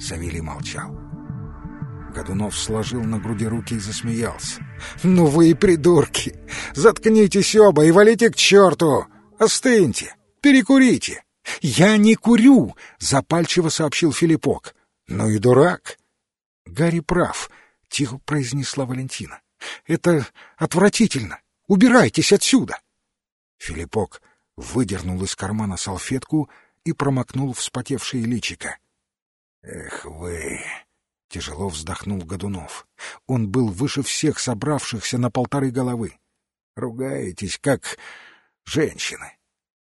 Савелий молчал. Годунов сложил на груди руки и засмеялся. «Ну вы и придурки! Заткнитесь оба и валите к черту! Остыньте! Перекурите!» «Я не курю!» — запальчиво сообщил Филиппок. «Ну и дурак!» «Гарри прав», — тихо произнесла Валентина. «Это отвратительно! Убирайтесь отсюда!» Филиппок выдернул из кармана салфетку и промокнул вспотевшее личико. «Эх вы!» Тяжело вздохнул Годунов. Он был выше всех собравшихся на полторы головы. Ругаетесь, как женщины.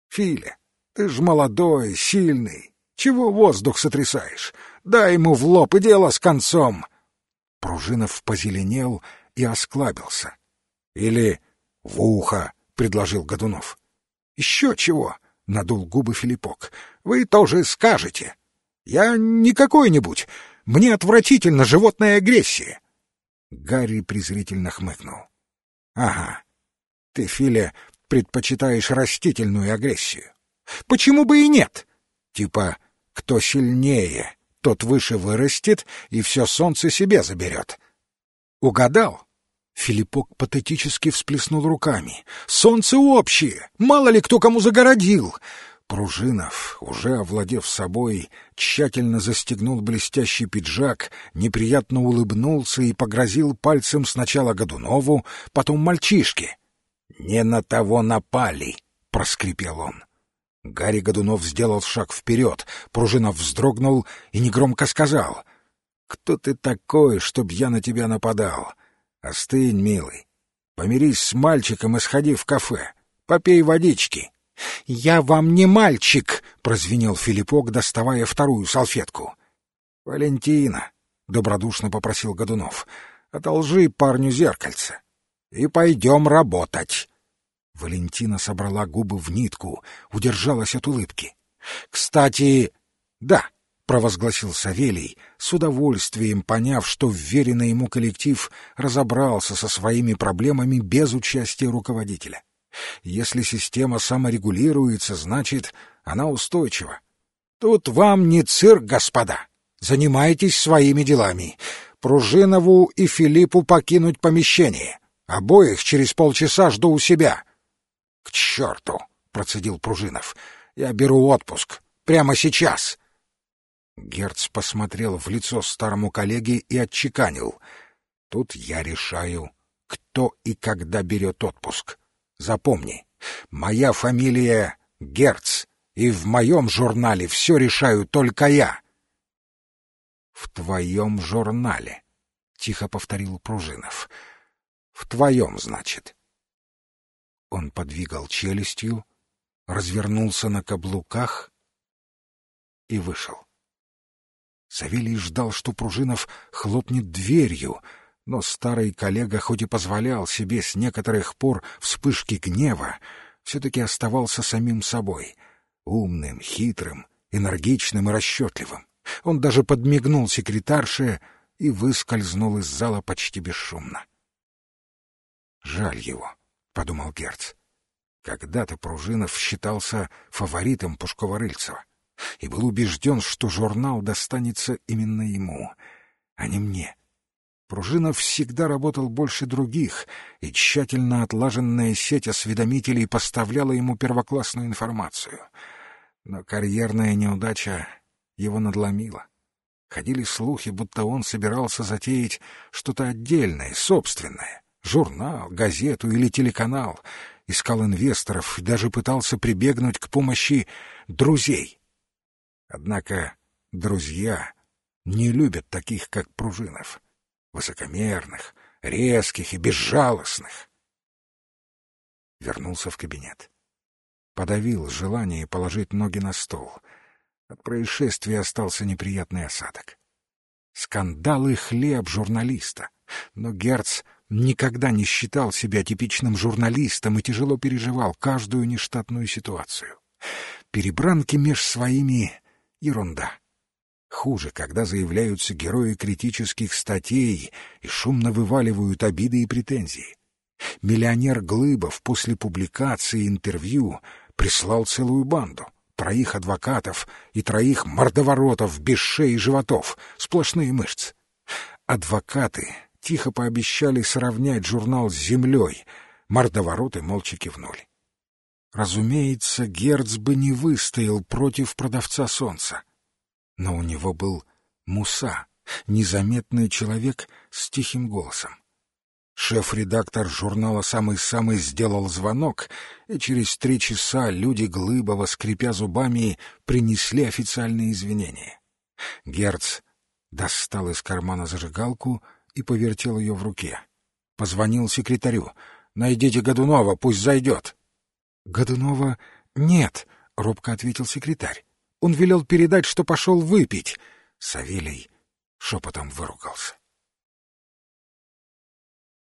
Филя, ты ж молодой, сильный. Чего воздух сотрясаешь? Дай ему в лоб и дело с концом. Пружинов позеленел и осклабился. Или в ухо, предложил Годунов. Еще чего? Надул губы Филиппок. Вы тоже скажете. Я не какой-нибудь. Мне отвратительно животная агрессия. Гарри презрительно хмыкнул. Ага. Ты, Филя, предпочитаешь растительную агрессию. Почему бы и нет? Типа, кто сильнее, тот выше вырастет и все солнце себе заберет. Угадал? Филиппок патетически всплеснул руками. «Солнце общее! Мало ли кто кому загородил! Пружинов, уже овладев собой, тщательно застегнул блестящий пиджак, неприятно улыбнулся и погрозил пальцем сначала Годунову, потом мальчишке. «Не на того напали!» — проскрипел он. Гарри Годунов сделал шаг вперед, Пружинов вздрогнул и негромко сказал. «Кто ты такой, чтоб я на тебя нападал? Остынь, милый. Помирись с мальчиком и сходи в кафе. Попей водички». «Я вам не мальчик!» — прозвенел Филиппок, доставая вторую салфетку. «Валентина!» — добродушно попросил Годунов. «Одолжи парню зеркальце и пойдем работать!» Валентина собрала губы в нитку, удержалась от улыбки. «Кстати, да!» — провозгласил Савелий, с удовольствием поняв, что вверенный ему коллектив разобрался со своими проблемами без участия руководителя. Если система саморегулируется, значит, она устойчива. Тут вам не цирк, господа. Занимайтесь своими делами. Пружинову и Филиппу покинуть помещение. Обоих через полчаса жду у себя. — К черту! — процедил Пружинов. — Я беру отпуск. Прямо сейчас. Герц посмотрел в лицо старому коллеге и отчеканил. — Тут я решаю, кто и когда берет отпуск. Запомни, моя фамилия Герц, и в моем журнале все решаю только я. — В твоем журнале, — тихо повторил Пружинов. — В твоем, значит. Он подвигал челюстью, развернулся на каблуках и вышел. Савелий ждал, что Пружинов хлопнет дверью, но старый коллега, хоть и позволял себе с некоторых пор вспышки гнева, все-таки оставался самим собой, умным, хитрым, энергичным и расчетливым. Он даже подмигнул секретарше и выскользнул из зала почти бесшумно. «Жаль его», — подумал Герц. Когда-то Пружинов считался фаворитом Пушкова-Рыльцева и был убежден, что журнал достанется именно ему, а не мне. Пружинов всегда работал больше других, и тщательно отлаженная сеть осведомителей поставляла ему первоклассную информацию. Но карьерная неудача его надломила. Ходили слухи, будто он собирался затеять что-то отдельное, собственное. Журнал, газету или телеканал. Искал инвесторов и даже пытался прибегнуть к помощи друзей. Однако друзья не любят таких, как Пружинов высокомерных, резких и безжалостных. Вернулся в кабинет. Подавил желание положить ноги на стол. От происшествия остался неприятный осадок. Скандал и хлеб журналиста. Но Герц никогда не считал себя типичным журналистом и тяжело переживал каждую нештатную ситуацию. Перебранки меж своими — ерунда. Хуже, когда заявляются герои критических статей и шумно вываливают обиды и претензии. Миллионер Глыбов после публикации интервью прислал целую банду, троих адвокатов и троих мордоворотов без шеи и животов, сплошные мышцы. Адвокаты тихо пообещали сравнять журнал с землей, мордовороты молча кивнули. Разумеется, Герц бы не выстоял против продавца солнца. Но у него был Муса, незаметный человек с тихим голосом. Шеф-редактор журнала «Самый-самый» сделал звонок, и через три часа люди Глыбова, скрипя зубами, принесли официальные извинения. Герц достал из кармана зажигалку и повертел ее в руке. Позвонил секретарю. «Найдите Годунова, пусть зайдет». «Годунова нет», — робко ответил секретарь. «Он велел передать, что пошел выпить». Савелий шепотом выругался.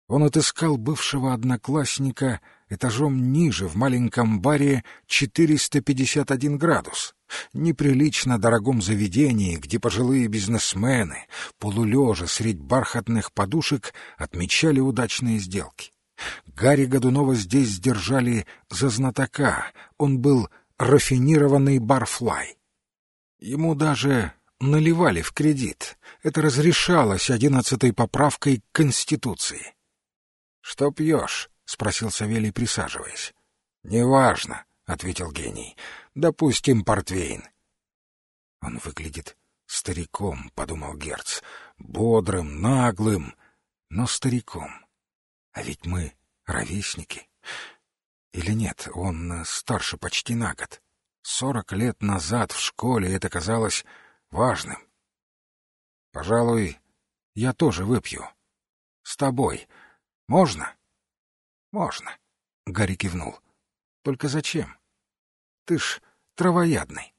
Он отыскал бывшего одноклассника этажом ниже, в маленьком баре 451 градус, неприлично дорогом заведении, где пожилые бизнесмены, полулежа средь бархатных подушек, отмечали удачные сделки. Гарри Годунова здесь сдержали за знатока, он был рафинированный барфлай. Ему даже наливали в кредит. Это разрешалось одиннадцатой поправкой к Конституции. «Что пьешь?» — спросил Савелий, присаживаясь. «Неважно», — ответил гений. «Допустим, портвейн». «Он выглядит стариком», — подумал Герц. «Бодрым, наглым, но стариком. А ведь мы ровесники. Или нет, он старше почти на год. Сорок лет назад в школе это казалось важным. Пожалуй, я тоже выпью. С тобой». Можно? Можно. Гарри кивнул. Только зачем? Ты ж травоядный.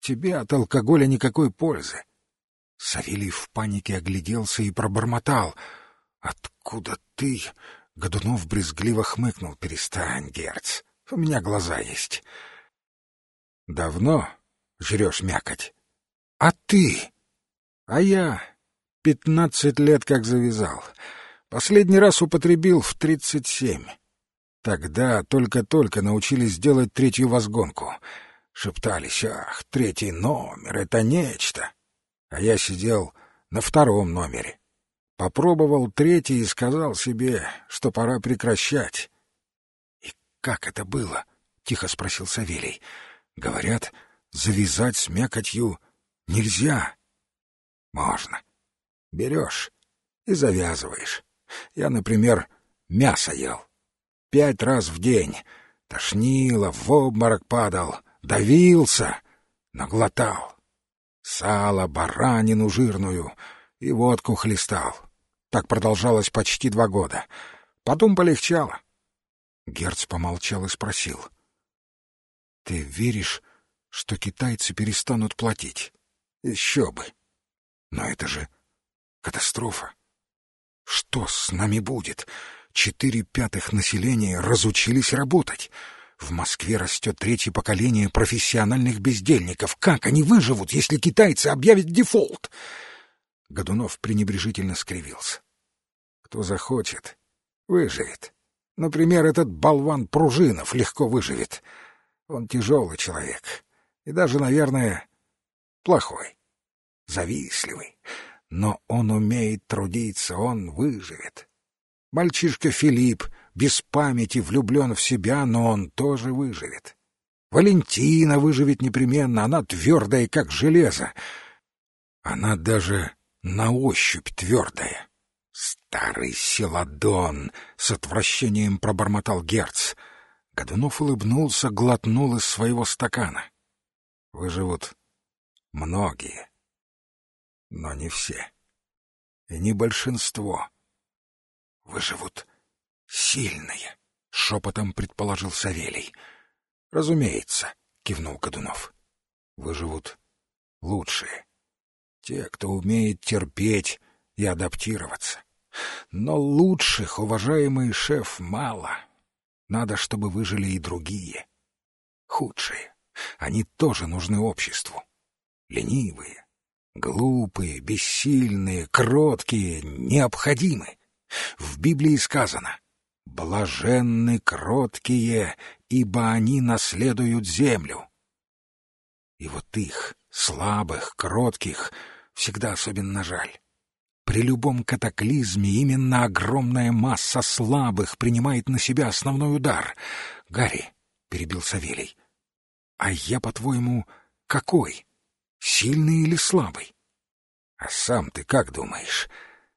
Тебе от алкоголя никакой пользы. Савелий в панике огляделся и пробормотал. «Откуда ты?» Годунов брезгливо хмыкнул. «Перестань, Герц, у меня глаза есть». «Давно жрешь мякоть?» «А ты?» «А я пятнадцать лет как завязал. Последний раз употребил в тридцать семь. Тогда только-только научились делать третью возгонку. Шептались, ах, третий номер — это нечто. А я сидел на втором номере. Попробовал третий и сказал себе, что пора прекращать. — И как это было? — тихо спросил Савелий. — Говорят, завязать с мякотью нельзя. — Можно. Берешь и завязываешь. Я, например, мясо ел. Пять раз в день. Тошнило, в обморок падал, давился, наглотал. Сало, баранину жирную и водку хлестал. Так продолжалось почти два года. Потом полегчало. Герц помолчал и спросил. — Ты веришь, что китайцы перестанут платить? Еще бы. Но это же катастрофа. Что с нами будет? Четыре пятых населения разучились работать. В Москве растет третье поколение профессиональных бездельников. Как они выживут, если китайцы объявят дефолт? Годунов пренебрежительно скривился. Кто захочет, выживет. Например, этот болван Пружинов легко выживет. Он тяжелый человек. И даже, наверное, плохой. Завистливый но он умеет трудиться, он выживет. Мальчишка Филипп без памяти влюблен в себя, но он тоже выживет. Валентина выживет непременно, она твердая, как железо. Она даже на ощупь твердая. Старый селадон! с отвращением пробормотал Герц. Годунов улыбнулся, глотнул из своего стакана. Выживут многие но не все. И не большинство. Выживут сильные, — шепотом предположил Савелий. — Разумеется, — кивнул Кадунов. — Выживут лучшие. Те, кто умеет терпеть и адаптироваться. Но лучших, уважаемый шеф, мало. Надо, чтобы выжили и другие. Худшие. Они тоже нужны обществу. Ленивые, Глупые, бессильные, кроткие, необходимы. В Библии сказано «Блаженны кроткие, ибо они наследуют землю». И вот их, слабых, кротких, всегда особенно жаль. При любом катаклизме именно огромная масса слабых принимает на себя основной удар. «Гарри», — перебил Савелий, — «а я, по-твоему, какой? Сильный или слабый?» «А сам ты как думаешь?»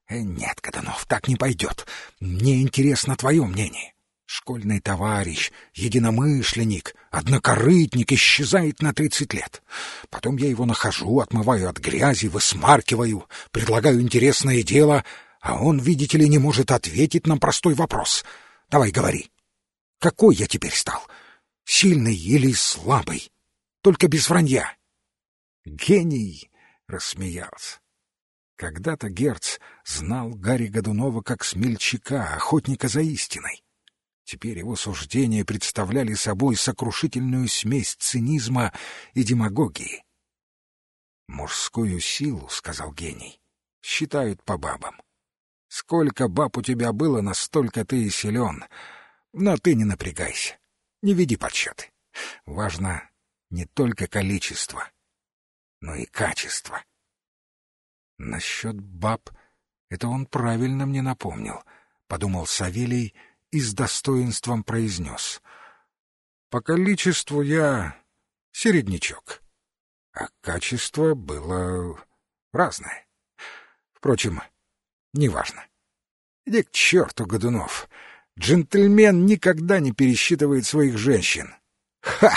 э, «Нет, Каданов, так не пойдет. Мне интересно твое мнение. Школьный товарищ, единомышленник, однокорытник исчезает на тридцать лет. Потом я его нахожу, отмываю от грязи, высмаркиваю, предлагаю интересное дело, а он, видите ли, не может ответить на простой вопрос. Давай говори. Какой я теперь стал? Сильный или слабый? Только без вранья. Гений! — рассмеялся. Когда-то Герц знал Гарри Годунова как смельчака, охотника за истиной. Теперь его суждения представляли собой сокрушительную смесь цинизма и демагогии. «Мужскую силу, — сказал гений, — считают по бабам. Сколько баб у тебя было, настолько ты и силен. Но ты не напрягайся, не веди подсчеты. Важно не только количество, но и качество». Насчет баб это он правильно мне напомнил, — подумал Савелий, — и с достоинством произнес. «По количеству я середнячок, а качество было разное. Впрочем, неважно. Иди к черту, Годунов. Джентльмен никогда не пересчитывает своих женщин. Ха!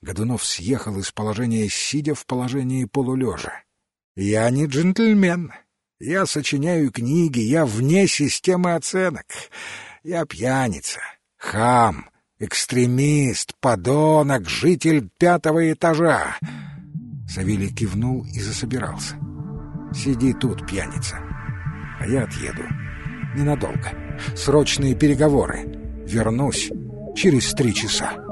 Годунов съехал из положения сидя в положении полулежа. Я не джентльмен. Я сочиняю книги, я вне системы оценок. Я пьяница, хам, экстремист, подонок, житель пятого этажа. Савелий кивнул и засобирался. Сиди тут, пьяница, а я отъеду. Ненадолго. Срочные переговоры. Вернусь через три часа.